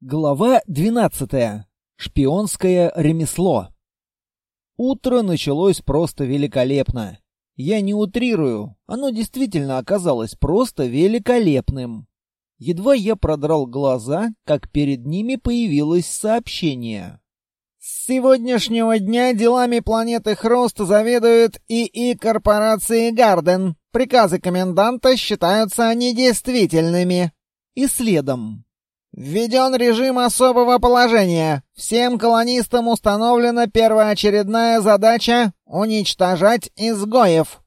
Глава 12. Шпионское ремесло. Утро началось просто великолепно. Я не утрирую, оно действительно оказалось просто великолепным. Едва я продрал глаза, как перед ними появилось сообщение. С сегодняшнего дня делами планеты Хрост заведует ИИ корпорации Гарден. Приказы коменданта считаются недействительными. И следом. Введен режим особого положения. Всем колонистам установлена первоочередная задача — уничтожать изгоев.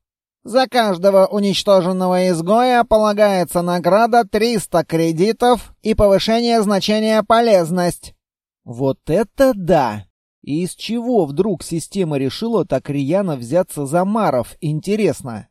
За каждого уничтоженного изгоя полагается награда 300 кредитов и повышение значения полезность. Вот это да! И из чего вдруг система решила так рьяно взяться за Маров, интересно?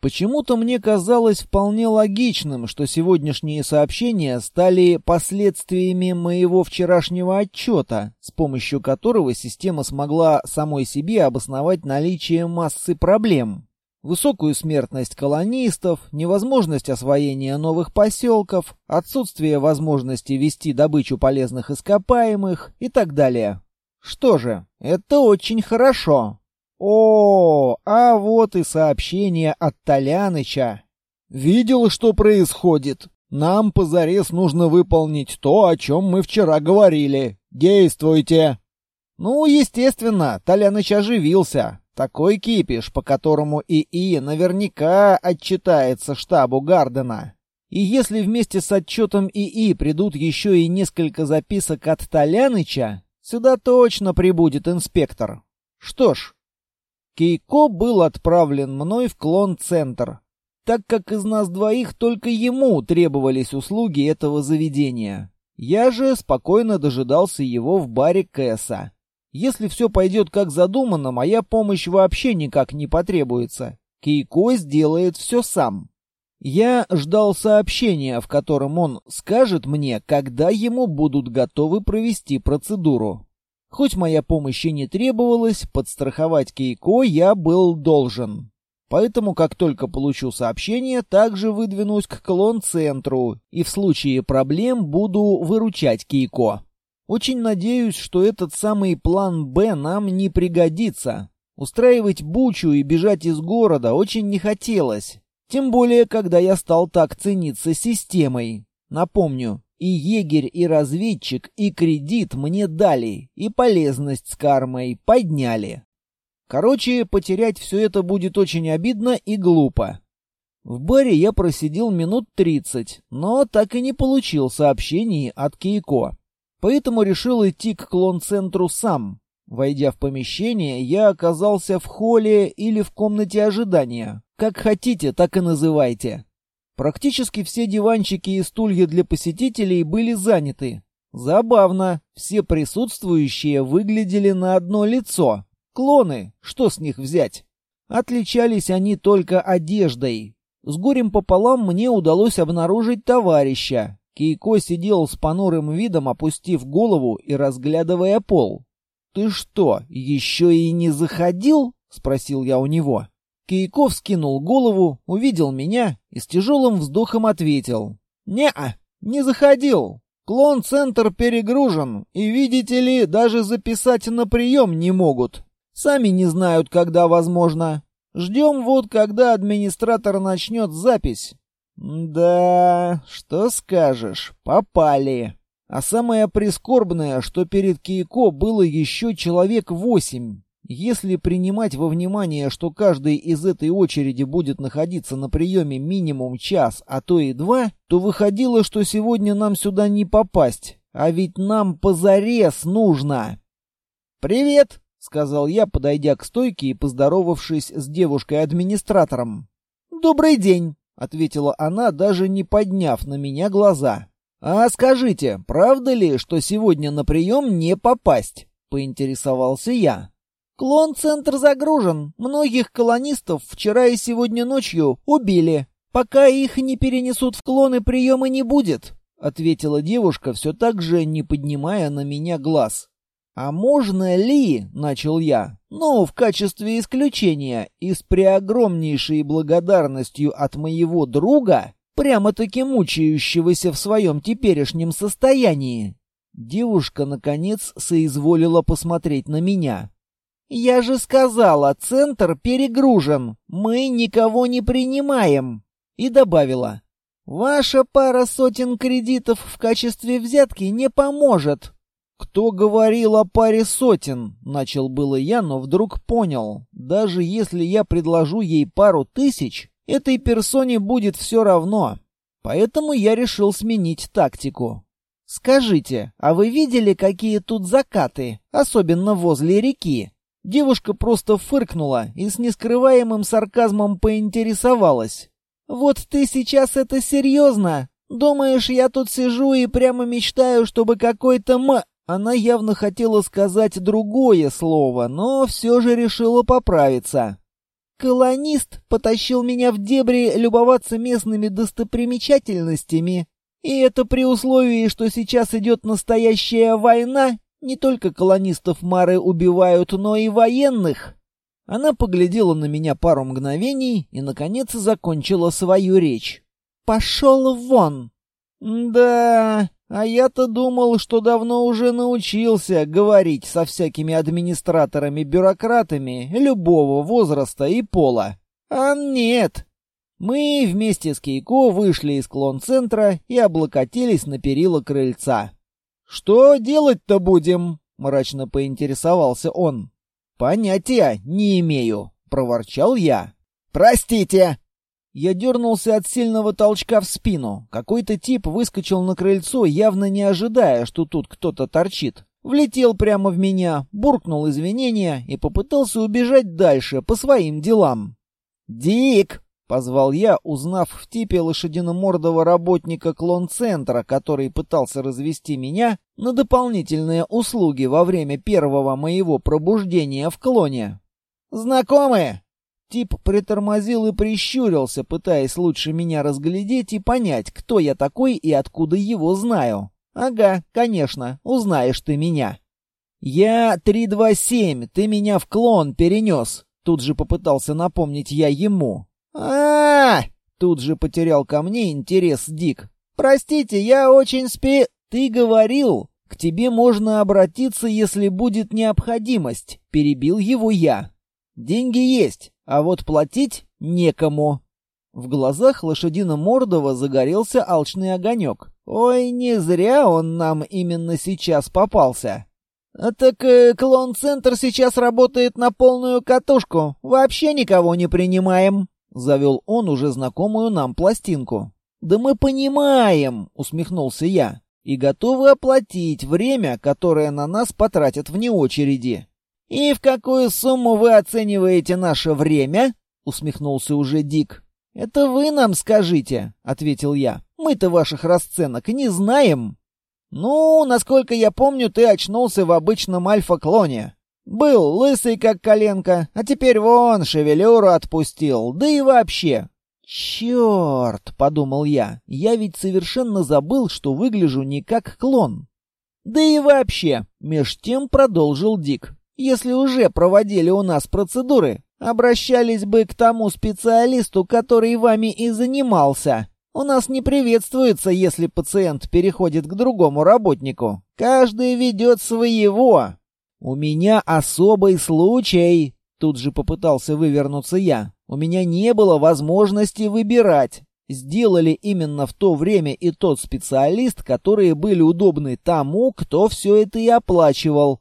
Почему-то мне казалось вполне логичным, что сегодняшние сообщения стали последствиями моего вчерашнего отчета, с помощью которого система смогла самой себе обосновать наличие массы проблем. Высокую смертность колонистов, невозможность освоения новых поселков, отсутствие возможности вести добычу полезных ископаемых и так далее. Что же, это очень хорошо. О, а вот и сообщение от Толяныча. Видел, что происходит? Нам позарез нужно выполнить то, о чем мы вчера говорили. Действуйте. Ну, естественно, Толяныч оживился. Такой кипиш, по которому ИИ наверняка отчитается штабу Гардена. И если вместе с отчетом ИИ придут еще и несколько записок от Толяныча, сюда точно прибудет инспектор. Что ж, Кейко был отправлен мной в клон-центр, так как из нас двоих только ему требовались услуги этого заведения. Я же спокойно дожидался его в баре Кэса. Если все пойдет как задумано, моя помощь вообще никак не потребуется. Кейко сделает все сам. Я ждал сообщения, в котором он скажет мне, когда ему будут готовы провести процедуру. Хоть моя помощь и не требовалась, подстраховать Кейко я был должен. Поэтому, как только получу сообщение, также выдвинусь к клон-центру и в случае проблем буду выручать Кейко. Очень надеюсь, что этот самый план «Б» нам не пригодится. Устраивать бучу и бежать из города очень не хотелось. Тем более, когда я стал так цениться системой. Напомню, и егерь, и разведчик, и кредит мне дали, и полезность с кармой подняли. Короче, потерять все это будет очень обидно и глупо. В баре я просидел минут тридцать, но так и не получил сообщений от Кейко. Поэтому решил идти к клон-центру сам. Войдя в помещение, я оказался в холле или в комнате ожидания. Как хотите, так и называйте. Практически все диванчики и стулья для посетителей были заняты. Забавно, все присутствующие выглядели на одно лицо. Клоны, что с них взять? Отличались они только одеждой. С горем пополам мне удалось обнаружить товарища. Кейко сидел с понурым видом, опустив голову и разглядывая пол. «Ты что, еще и не заходил?» — спросил я у него. Кейков скинул голову, увидел меня и с тяжелым вздохом ответил. «Не-а, не заходил. Клон-центр перегружен, и, видите ли, даже записать на прием не могут. Сами не знают, когда возможно. Ждем вот, когда администратор начнет запись». «Да, что скажешь, попали». А самое прискорбное, что перед Кейко было еще человек восемь. Если принимать во внимание, что каждый из этой очереди будет находиться на приеме минимум час, а то и два, то выходило, что сегодня нам сюда не попасть, а ведь нам позарез нужно. «Привет!» — сказал я, подойдя к стойке и поздоровавшись с девушкой-администратором. «Добрый день!» — ответила она, даже не подняв на меня глаза. «А скажите, правда ли, что сегодня на прием не попасть?» — поинтересовался я. Клон-центр загружен. Многих колонистов вчера и сегодня ночью убили. Пока их не перенесут в клоны, приема не будет», — ответила девушка, все так же не поднимая на меня глаз. «А можно ли, — начал я, — ну, в качестве исключения и с преогромнейшей благодарностью от моего друга, прямо-таки мучающегося в своем теперешнем состоянии, Девушка, наконец, соизволила посмотреть на меня. «Я же сказала, центр перегружен. Мы никого не принимаем». И добавила. «Ваша пара сотен кредитов в качестве взятки не поможет». «Кто говорил о паре сотен?» — начал было я, но вдруг понял. Даже если я предложу ей пару тысяч, этой персоне будет все равно. Поэтому я решил сменить тактику. «Скажите, а вы видели, какие тут закаты, особенно возле реки?» Девушка просто фыркнула и с нескрываемым сарказмом поинтересовалась. «Вот ты сейчас это серьезно? Думаешь, я тут сижу и прямо мечтаю, чтобы какой-то м...» Она явно хотела сказать другое слово, но все же решила поправиться. «Колонист потащил меня в дебри любоваться местными достопримечательностями. И это при условии, что сейчас идет настоящая война, не только колонистов Мары убивают, но и военных». Она поглядела на меня пару мгновений и, наконец, закончила свою речь. «Пошел вон!» «Да, а я-то думал, что давно уже научился говорить со всякими администраторами-бюрократами любого возраста и пола. А нет!» Мы вместе с Кейко вышли из клон-центра и облокотились на перила крыльца. «Что делать-то будем?» — мрачно поинтересовался он. «Понятия не имею», — проворчал я. «Простите!» Я дернулся от сильного толчка в спину. Какой-то тип выскочил на крыльцо, явно не ожидая, что тут кто-то торчит. Влетел прямо в меня, буркнул извинения и попытался убежать дальше, по своим делам. «Дик!» — позвал я, узнав в типе лошадиномордого работника клон-центра, который пытался развести меня на дополнительные услуги во время первого моего пробуждения в клоне. «Знакомые?» Тип притормозил и прищурился, пытаясь лучше меня разглядеть и понять, кто я такой и откуда его знаю. «Ага, конечно, узнаешь ты меня». «Я 327, ты меня в клон перенес», — тут же попытался напомнить я ему. А, -а, -а Тут же потерял ко мне интерес Дик. «Простите, я очень спи...» «Ты говорил, к тебе можно обратиться, если будет необходимость», — перебил его я. «Деньги есть, а вот платить некому. В глазах лошадино-мордого загорелся алчный огонек. Ой, не зря он нам именно сейчас попался. А так э, клон-центр сейчас работает на полную катушку. Вообще никого не принимаем. Завел он уже знакомую нам пластинку. «Да мы понимаем», — усмехнулся я, — «и готовы оплатить время, которое на нас потратят вне очереди. «И в какую сумму вы оцениваете наше время?» — усмехнулся уже Дик. «Это вы нам скажите», — ответил я. «Мы-то ваших расценок не знаем». «Ну, насколько я помню, ты очнулся в обычном альфа-клоне. Был лысый, как коленка, а теперь вон шевелюру отпустил, да и вообще». «Черт!» — подумал я. «Я ведь совершенно забыл, что выгляжу не как клон». «Да и вообще!» — меж тем продолжил Дик. Если уже проводили у нас процедуры, обращались бы к тому специалисту, который вами и занимался. У нас не приветствуется, если пациент переходит к другому работнику. Каждый ведет своего. У меня особый случай. Тут же попытался вывернуться я. У меня не было возможности выбирать. Сделали именно в то время и тот специалист, которые были удобны тому, кто все это и оплачивал.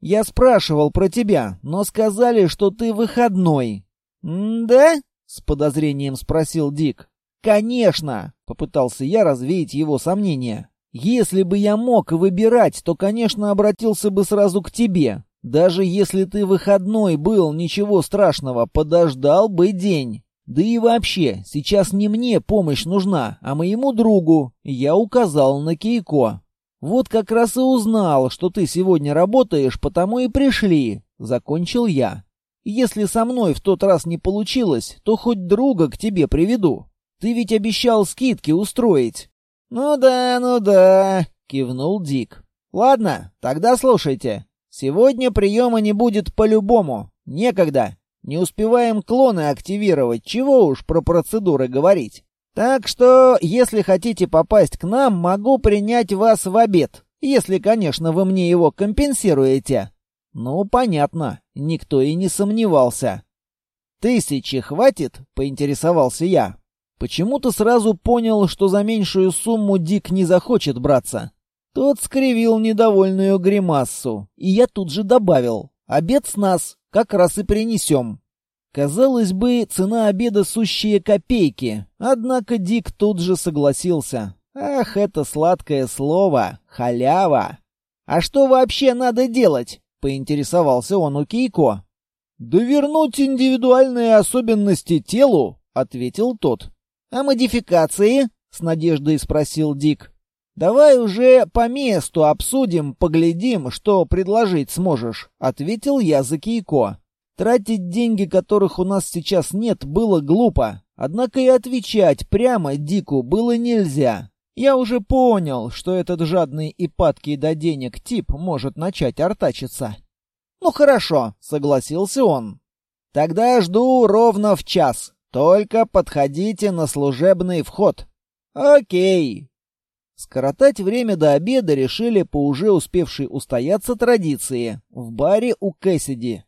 Я спрашивал про тебя, но сказали, что ты выходной. «Да?» — с подозрением спросил Дик. «Конечно!» — попытался я развеять его сомнения. «Если бы я мог выбирать, то, конечно, обратился бы сразу к тебе. Даже если ты выходной был, ничего страшного, подождал бы день. Да и вообще, сейчас не мне помощь нужна, а моему другу. Я указал на Кейко. «Вот как раз и узнал, что ты сегодня работаешь, потому и пришли», — закончил я. «Если со мной в тот раз не получилось, то хоть друга к тебе приведу. Ты ведь обещал скидки устроить». «Ну да, ну да», — кивнул Дик. «Ладно, тогда слушайте. Сегодня приема не будет по-любому. Некогда. Не успеваем клоны активировать, чего уж про процедуры говорить. Так что, если хотите попасть к нам, могу принять вас в обед. Если, конечно, вы мне его компенсируете. Ну, понятно, никто и не сомневался. «Тысячи хватит?» — поинтересовался я. Почему-то сразу понял, что за меньшую сумму Дик не захочет браться. Тот скривил недовольную гримассу, и я тут же добавил. «Обед с нас, как раз и принесем». Казалось бы, цена обеда сущие копейки, однако Дик тут же согласился. Ах, это сладкое слово, халява. «А что вообще надо делать?» — поинтересовался он у Кейко. «Да вернуть индивидуальные особенности телу», — ответил тот. «А модификации?» — с надеждой спросил Дик. «Давай уже по месту обсудим, поглядим, что предложить сможешь», — ответил я за Кейко. Тратить деньги, которых у нас сейчас нет, было глупо. Однако и отвечать прямо Дику было нельзя. Я уже понял, что этот жадный и падкий до денег тип может начать артачиться. «Ну хорошо», — согласился он. «Тогда жду ровно в час. Только подходите на служебный вход». «Окей». Скоротать время до обеда решили по уже успевшей устояться традиции в баре у Кэссиди.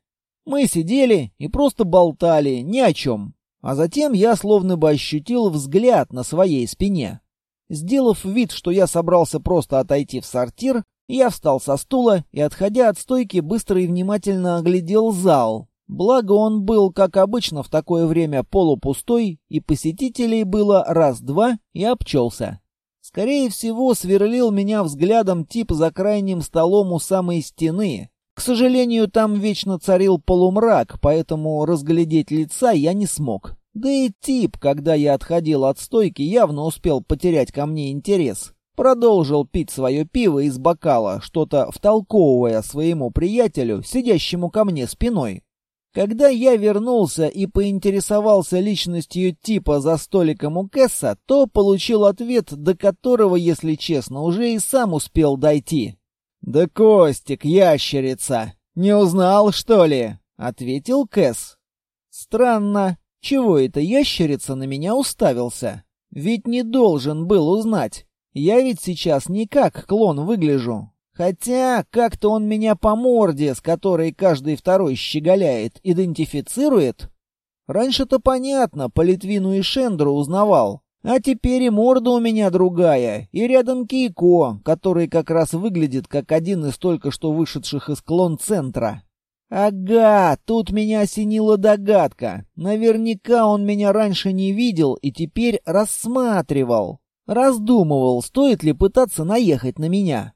Мы сидели и просто болтали ни о чем. А затем я словно бы ощутил взгляд на своей спине. Сделав вид, что я собрался просто отойти в сортир, я встал со стула и, отходя от стойки, быстро и внимательно оглядел зал. Благо он был, как обычно, в такое время полупустой, и посетителей было раз-два и обчелся. Скорее всего, сверлил меня взглядом тип за крайним столом у самой стены. К сожалению, там вечно царил полумрак, поэтому разглядеть лица я не смог. Да и тип, когда я отходил от стойки, явно успел потерять ко мне интерес. Продолжил пить свое пиво из бокала, что-то втолковывая своему приятелю, сидящему ко мне спиной. Когда я вернулся и поинтересовался личностью типа за столиком у Кэсса, то получил ответ, до которого, если честно, уже и сам успел дойти. «Да Костик, ящерица! Не узнал, что ли?» — ответил Кэс. «Странно. Чего это ящерица на меня уставился? Ведь не должен был узнать. Я ведь сейчас не как клон выгляжу. Хотя как-то он меня по морде, с которой каждый второй щеголяет, идентифицирует. Раньше-то понятно, по Литвину и Шендру узнавал. А теперь и морда у меня другая, и рядом Кейко, который как раз выглядит как один из только что вышедших из клон-центра. Ага, тут меня осенила догадка. Наверняка он меня раньше не видел и теперь рассматривал. Раздумывал, стоит ли пытаться наехать на меня.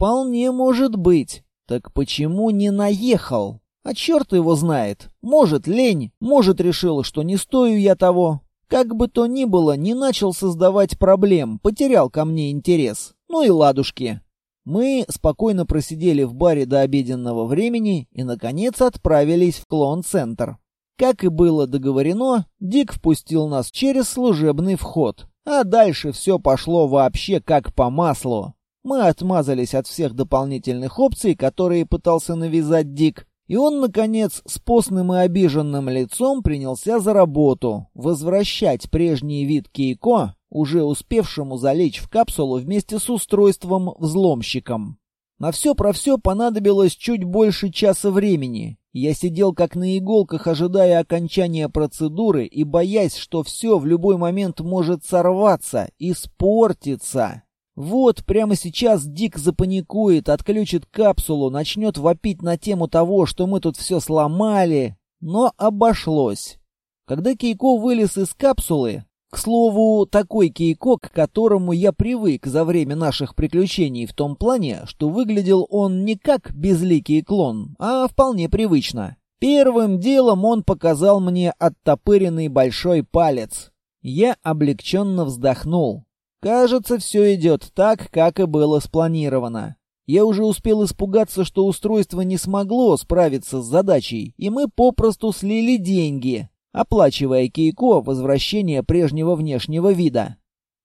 Вполне может быть. Так почему не наехал? А черт его знает. Может, лень, может, решил, что не стою я того. Как бы то ни было, не начал создавать проблем, потерял ко мне интерес. Ну и ладушки. Мы спокойно просидели в баре до обеденного времени и, наконец, отправились в клон-центр. Как и было договорено, Дик впустил нас через служебный вход. А дальше все пошло вообще как по маслу. Мы отмазались от всех дополнительных опций, которые пытался навязать Дик, и он, наконец, с постным и обиженным лицом принялся за работу, возвращать прежний вид Кейко, уже успевшему залечь в капсулу вместе с устройством-взломщиком. На все про все понадобилось чуть больше часа времени. Я сидел как на иголках, ожидая окончания процедуры и боясь, что все в любой момент может сорваться, испортиться. Вот прямо сейчас Дик запаникует, отключит капсулу, начнет вопить на тему того, что мы тут все сломали. Но обошлось. Когда Кейко вылез из капсулы, к слову, такой Кейко, к которому я привык за время наших приключений в том плане, что выглядел он не как безликий клон, а вполне привычно. Первым делом он показал мне оттопыренный большой палец. Я облегченно вздохнул. Кажется, все идет так, как и было спланировано. Я уже успел испугаться, что устройство не смогло справиться с задачей, и мы попросту слили деньги, оплачивая Кейко возвращение прежнего внешнего вида.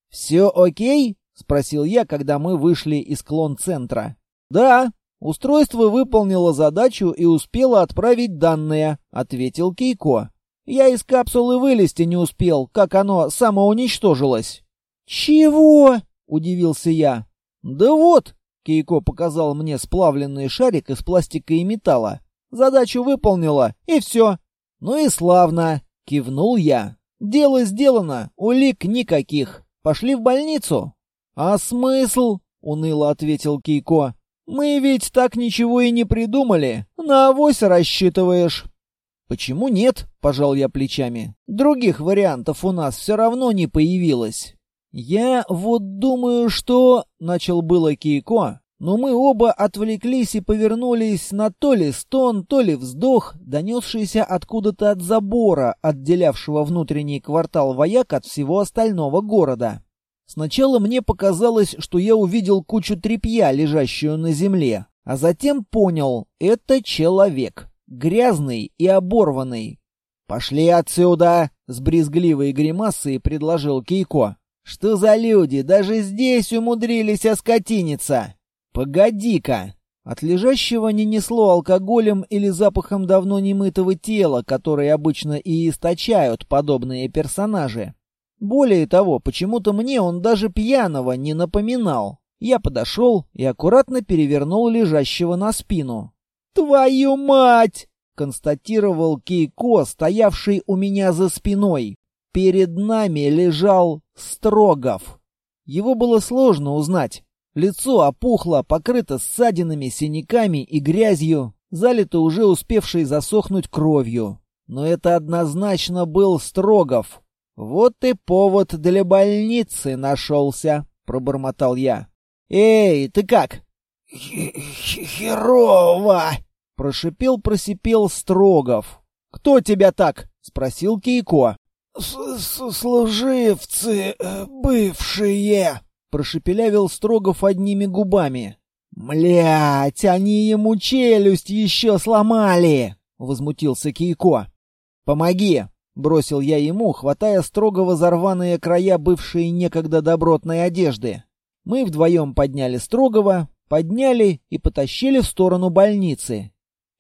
«Все окей?» — спросил я, когда мы вышли из клон-центра. «Да, устройство выполнило задачу и успело отправить данные», — ответил Кейко. «Я из капсулы вылезти не успел, как оно самоуничтожилось». «Чего?» — удивился я. «Да вот!» — Кейко показал мне сплавленный шарик из пластика и металла. Задачу выполнила, и все. Ну и славно, кивнул я. Дело сделано, улик никаких. Пошли в больницу. А смысл? уныло ответил Кейко. Мы ведь так ничего и не придумали. На авось рассчитываешь. Почему нет? пожал я плечами. Других вариантов у нас все равно не появилось. «Я вот думаю, что...» — начал было Кейко, но мы оба отвлеклись и повернулись на то ли стон, то ли вздох, донесшийся откуда-то от забора, отделявшего внутренний квартал вояк от всего остального города. Сначала мне показалось, что я увидел кучу тряпья, лежащую на земле, а затем понял — это человек, грязный и оборванный. «Пошли отсюда!» — с брезгливой гримасой предложил Кейко. Что за люди даже здесь умудрились оскотиниться? Погоди-ка! От лежащего не несло алкоголем или запахом давно немытого тела, которые обычно и источают подобные персонажи. Более того, почему-то мне он даже пьяного не напоминал. Я подошел и аккуратно перевернул лежащего на спину. «Твою мать!» — констатировал Кейко, стоявший у меня за спиной. Перед нами лежал Строгов. Его было сложно узнать. Лицо опухло, покрыто ссадинами, синяками и грязью, залито уже успевшей засохнуть кровью. Но это однозначно был Строгов. «Вот и повод для больницы нашелся», — пробормотал я. «Эй, ты как?» «Херово!» — прошипел-просипел Строгов. «Кто тебя так?» — спросил Кейко. «Служивцы э, бывшие!» — прошепелявил Строгов одними губами. «Млять, они ему челюсть еще сломали!» — возмутился Кейко. «Помоги!» — бросил я ему, хватая Строгова за рваные края бывшей некогда добротной одежды. Мы вдвоем подняли Строгова, подняли и потащили в сторону больницы.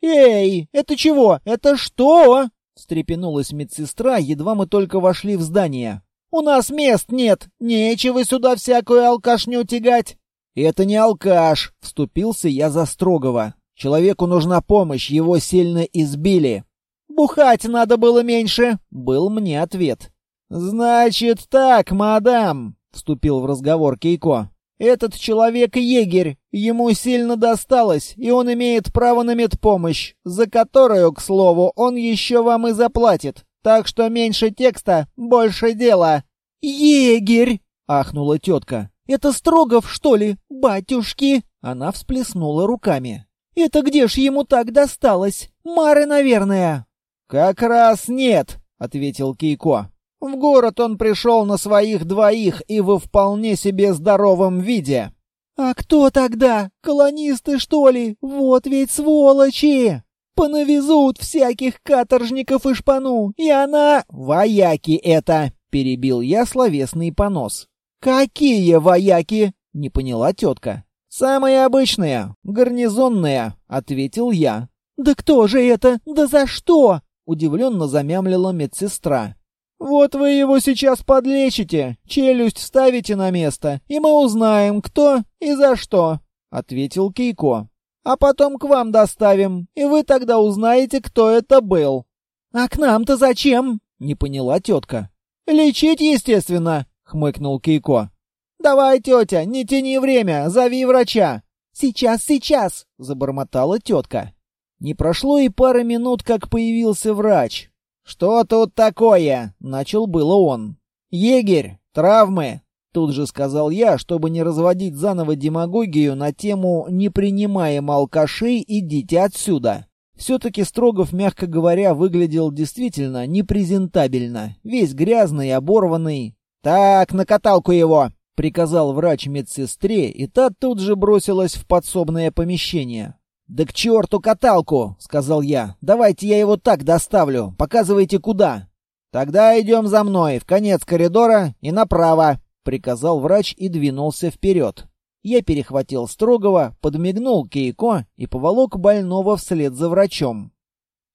«Эй, это чего? Это что?» Встрепенулась медсестра, едва мы только вошли в здание. «У нас мест нет! Нечего сюда всякую алкашню тягать!» «Это не алкаш!» — вступился я за строгого. «Человеку нужна помощь, его сильно избили!» «Бухать надо было меньше!» — был мне ответ. «Значит так, мадам!» — вступил в разговор Кейко. Этот человек егерь, ему сильно досталось, и он имеет право на медпомощь, за которую, к слову, он еще вам и заплатит. Так что меньше текста, больше дела. Егерь, ахнула тетка. Это Строгов, что ли, батюшки? Она всплеснула руками. Это где ж ему так досталось? Мары, наверное. Как раз нет, ответил Кейко. В город он пришел на своих двоих и во вполне себе здоровом виде. «А кто тогда? Колонисты, что ли? Вот ведь сволочи! Понавезут всяких каторжников и шпану, и она...» «Вояки это!» — перебил я словесный понос. «Какие вояки?» — не поняла тетка. «Самые обычные, гарнизонные», — ответил я. «Да кто же это? Да за что?» — удивленно замямлила медсестра. «Вот вы его сейчас подлечите, челюсть ставите на место, и мы узнаем, кто и за что», — ответил Кейко. «А потом к вам доставим, и вы тогда узнаете, кто это был». «А к нам-то зачем?» — не поняла тетка. «Лечить, естественно», — хмыкнул Кейко. «Давай, тетя, не тяни время, зови врача». «Сейчас, сейчас!» — забормотала тетка. Не прошло и пары минут, как появился врач. «Что тут такое?» — начал было он. «Егерь! Травмы!» — тут же сказал я, чтобы не разводить заново демагогию на тему «не принимаем алкашей, идите отсюда». Все-таки Строгов, мягко говоря, выглядел действительно непрезентабельно, весь грязный, оборванный. «Так, на каталку его!» — приказал врач медсестре, и та тут же бросилась в подсобное помещение. «Да к черту каталку!» — сказал я. «Давайте я его так доставлю. Показывайте, куда». «Тогда идем за мной, в конец коридора и направо», — приказал врач и двинулся вперед. Я перехватил строгого, подмигнул Кейко и поволок больного вслед за врачом.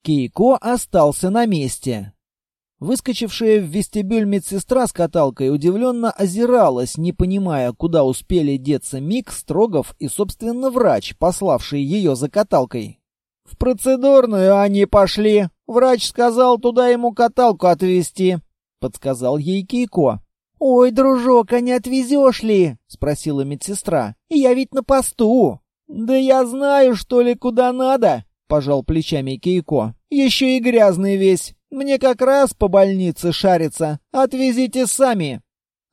Кейко остался на месте. Выскочившая в вестибюль медсестра с каталкой удивленно озиралась, не понимая, куда успели деться Мик, Строгов и, собственно, врач, пославший ее за каталкой. «В процедурную они пошли. Врач сказал туда ему каталку отвезти», — подсказал ей Кейко. «Ой, дружок, а не отвезешь ли?» — спросила медсестра. «Я ведь на посту». «Да я знаю, что ли, куда надо», — пожал плечами Кейко. «Еще и грязный весь. Мне как раз по больнице шарится. Отвезите сами».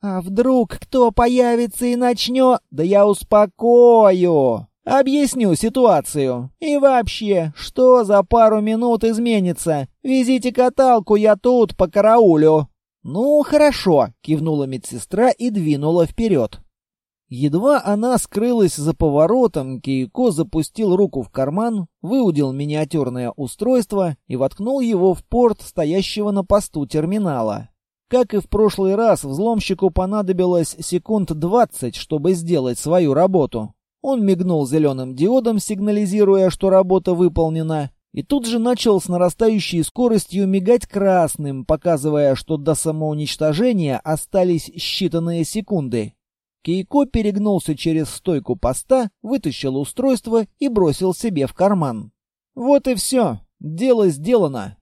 «А вдруг кто появится и начнет? Да я успокою. Объясню ситуацию. И вообще, что за пару минут изменится? Везите каталку, я тут по караулю». «Ну, хорошо», — кивнула медсестра и двинула вперед. Едва она скрылась за поворотом, Кейко запустил руку в карман, выудил миниатюрное устройство и воткнул его в порт стоящего на посту терминала. Как и в прошлый раз, взломщику понадобилось секунд двадцать, чтобы сделать свою работу. Он мигнул зеленым диодом, сигнализируя, что работа выполнена, и тут же начал с нарастающей скоростью мигать красным, показывая, что до самоуничтожения остались считанные секунды. Кейко перегнулся через стойку поста, вытащил устройство и бросил себе в карман. Вот и все. Дело сделано.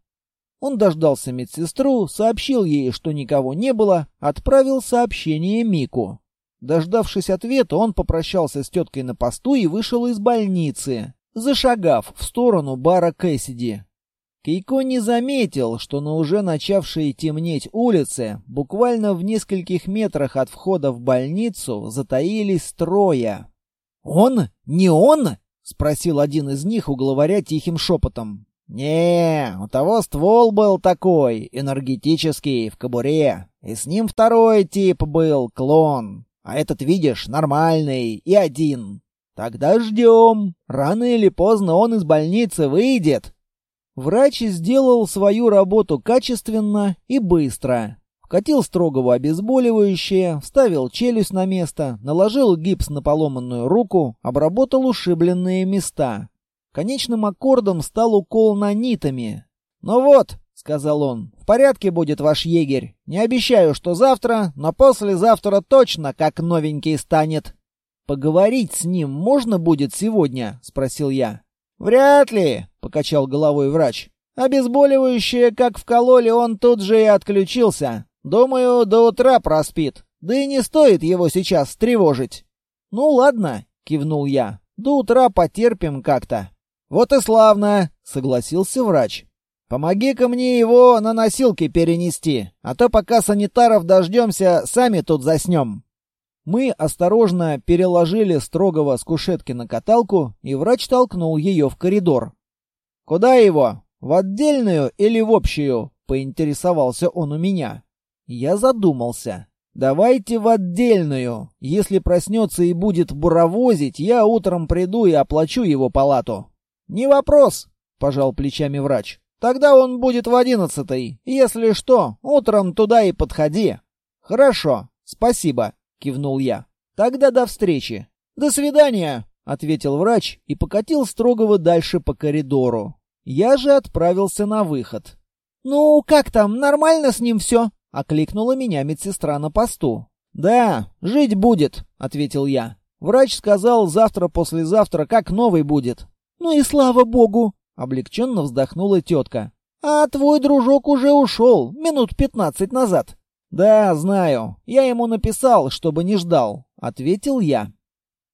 Он дождался медсестру, сообщил ей, что никого не было, отправил сообщение Мику. Дождавшись ответа, он попрощался с теткой на посту и вышел из больницы зашагав в сторону бара Кэссиди. Кейко не заметил, что на уже начавшей темнеть улице, буквально в нескольких метрах от входа в больницу, затаились трое. «Он? Не он?» — спросил один из них у главаря тихим шепотом. «Не, у того ствол был такой, энергетический, в кобуре, и с ним второй тип был, клон, а этот, видишь, нормальный и один. Тогда ждем. Рано или поздно он из больницы выйдет. Врач сделал свою работу качественно и быстро. Вкатил строгого обезболивающее, вставил челюсть на место, наложил гипс на поломанную руку, обработал ушибленные места. Конечным аккордом стал укол нанитами. «Ну вот», — сказал он, — «в порядке будет ваш егерь. Не обещаю, что завтра, но послезавтра точно как новенький станет». «Поговорить с ним можно будет сегодня?» — спросил я. «Вряд ли», — покачал головой врач. «Обезболивающее, как вкололи, он тут же и отключился. Думаю, до утра проспит. Да и не стоит его сейчас тревожить». «Ну ладно», — кивнул я. «До утра потерпим как-то». «Вот и славно», — согласился врач. «Помоги-ка мне его на носилки перенести, а то пока санитаров дождемся, сами тут заснем». Мы осторожно переложили строгого с кушетки на каталку, и врач толкнул ее в коридор. «Куда его? В отдельную или в общую?» — поинтересовался он у меня. Я задумался. «Давайте в отдельную. Если проснется и будет буровозить, я утром приду и оплачу его палату». «Не вопрос», — пожал плечами врач. «Тогда он будет в одиннадцатой. Если что, утром туда и подходи». «Хорошо, спасибо». — кивнул я. «Тогда до встречи». «До свидания», — ответил врач и покатил строгого дальше по коридору. Я же отправился на выход. «Ну, как там, нормально с ним все?» — окликнула меня медсестра на посту. «Да, жить будет», — ответил я. «Врач сказал, завтра-послезавтра как новый будет». «Ну и слава богу!» — облегченно вздохнула тетка. «А твой дружок уже ушел минут пятнадцать назад». «Да, знаю. Я ему написал, чтобы не ждал», — ответил я.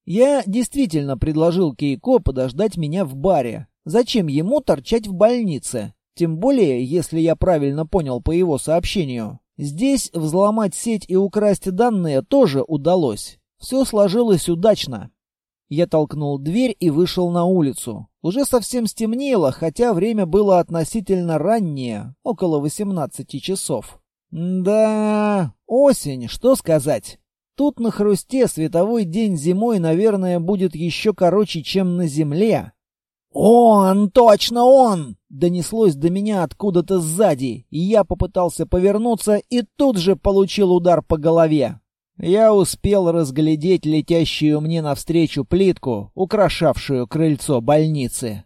Я действительно предложил Кейко подождать меня в баре. Зачем ему торчать в больнице? Тем более, если я правильно понял по его сообщению. Здесь взломать сеть и украсть данные тоже удалось. Все сложилось удачно. Я толкнул дверь и вышел на улицу. Уже совсем стемнело, хотя время было относительно раннее, около 18 часов. Да, осень, что сказать. Тут на хрусте световой день зимой, наверное, будет еще короче, чем на земле. «Он! Точно он!» — донеслось до меня откуда-то сзади, и я попытался повернуться и тут же получил удар по голове. Я успел разглядеть летящую мне навстречу плитку, украшавшую крыльцо больницы.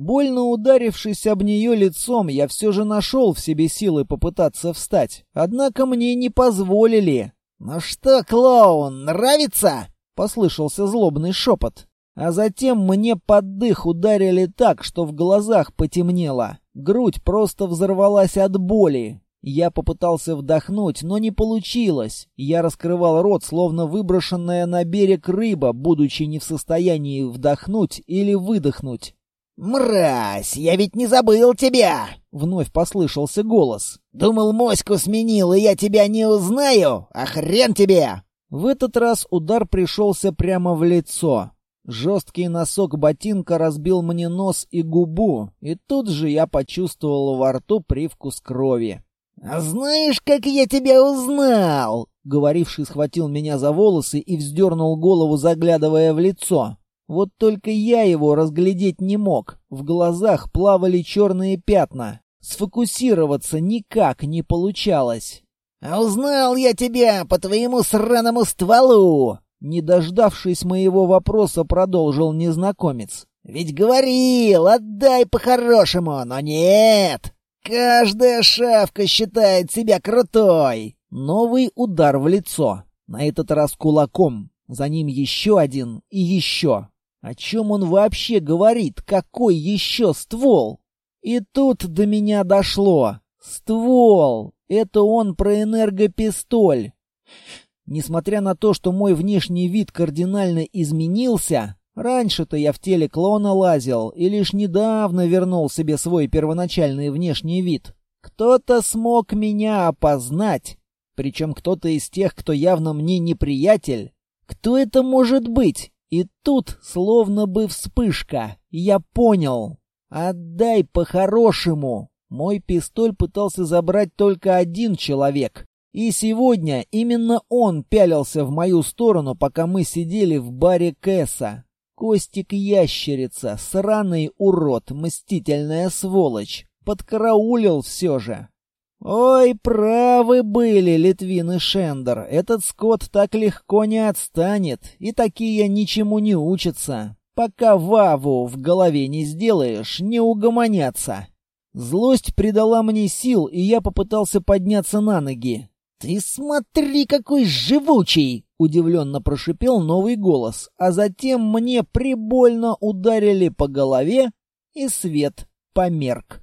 Больно ударившись об нее лицом, я все же нашел в себе силы попытаться встать. Однако мне не позволили. «Ну что, клоун, нравится?» — послышался злобный шепот. А затем мне под дых ударили так, что в глазах потемнело. Грудь просто взорвалась от боли. Я попытался вдохнуть, но не получилось. Я раскрывал рот, словно выброшенная на берег рыба, будучи не в состоянии вдохнуть или выдохнуть. «Мразь, я ведь не забыл тебя!» — вновь послышался голос. «Думал, моську сменил, и я тебя не узнаю? А хрен тебе!» В этот раз удар пришелся прямо в лицо. Жесткий носок ботинка разбил мне нос и губу, и тут же я почувствовал во рту привкус крови. «А знаешь, как я тебя узнал?» Говоривший схватил меня за волосы и вздернул голову, заглядывая в лицо. Вот только я его разглядеть не мог. В глазах плавали черные пятна. Сфокусироваться никак не получалось. «А узнал я тебя по твоему сраному стволу!» Не дождавшись моего вопроса, продолжил незнакомец. «Ведь говорил, отдай по-хорошему, но нет! Каждая шавка считает себя крутой!» Новый удар в лицо. На этот раз кулаком. За ним еще один и еще. О чем он вообще говорит? Какой еще ствол? И тут до меня дошло. Ствол! Это он про энергопистоль. Несмотря на то, что мой внешний вид кардинально изменился, раньше-то я в теле клона лазил и лишь недавно вернул себе свой первоначальный внешний вид. Кто-то смог меня опознать, причем кто-то из тех, кто явно мне неприятель. Кто это может быть? И тут словно бы вспышка. Я понял. Отдай по-хорошему. Мой пистоль пытался забрать только один человек. И сегодня именно он пялился в мою сторону, пока мы сидели в баре Кэса. Костик-ящерица, сраный урод, мстительная сволочь. Подкараулил все же. Ой, правы были Литвин и Шендер. Этот скот так легко не отстанет, и такие ничему не учатся. Пока Ваву в голове не сделаешь, не угомонятся. Злость придала мне сил, и я попытался подняться на ноги. «Ты смотри, какой живучий!» — удивленно прошипел новый голос, а затем мне прибольно ударили по голове, и свет померк.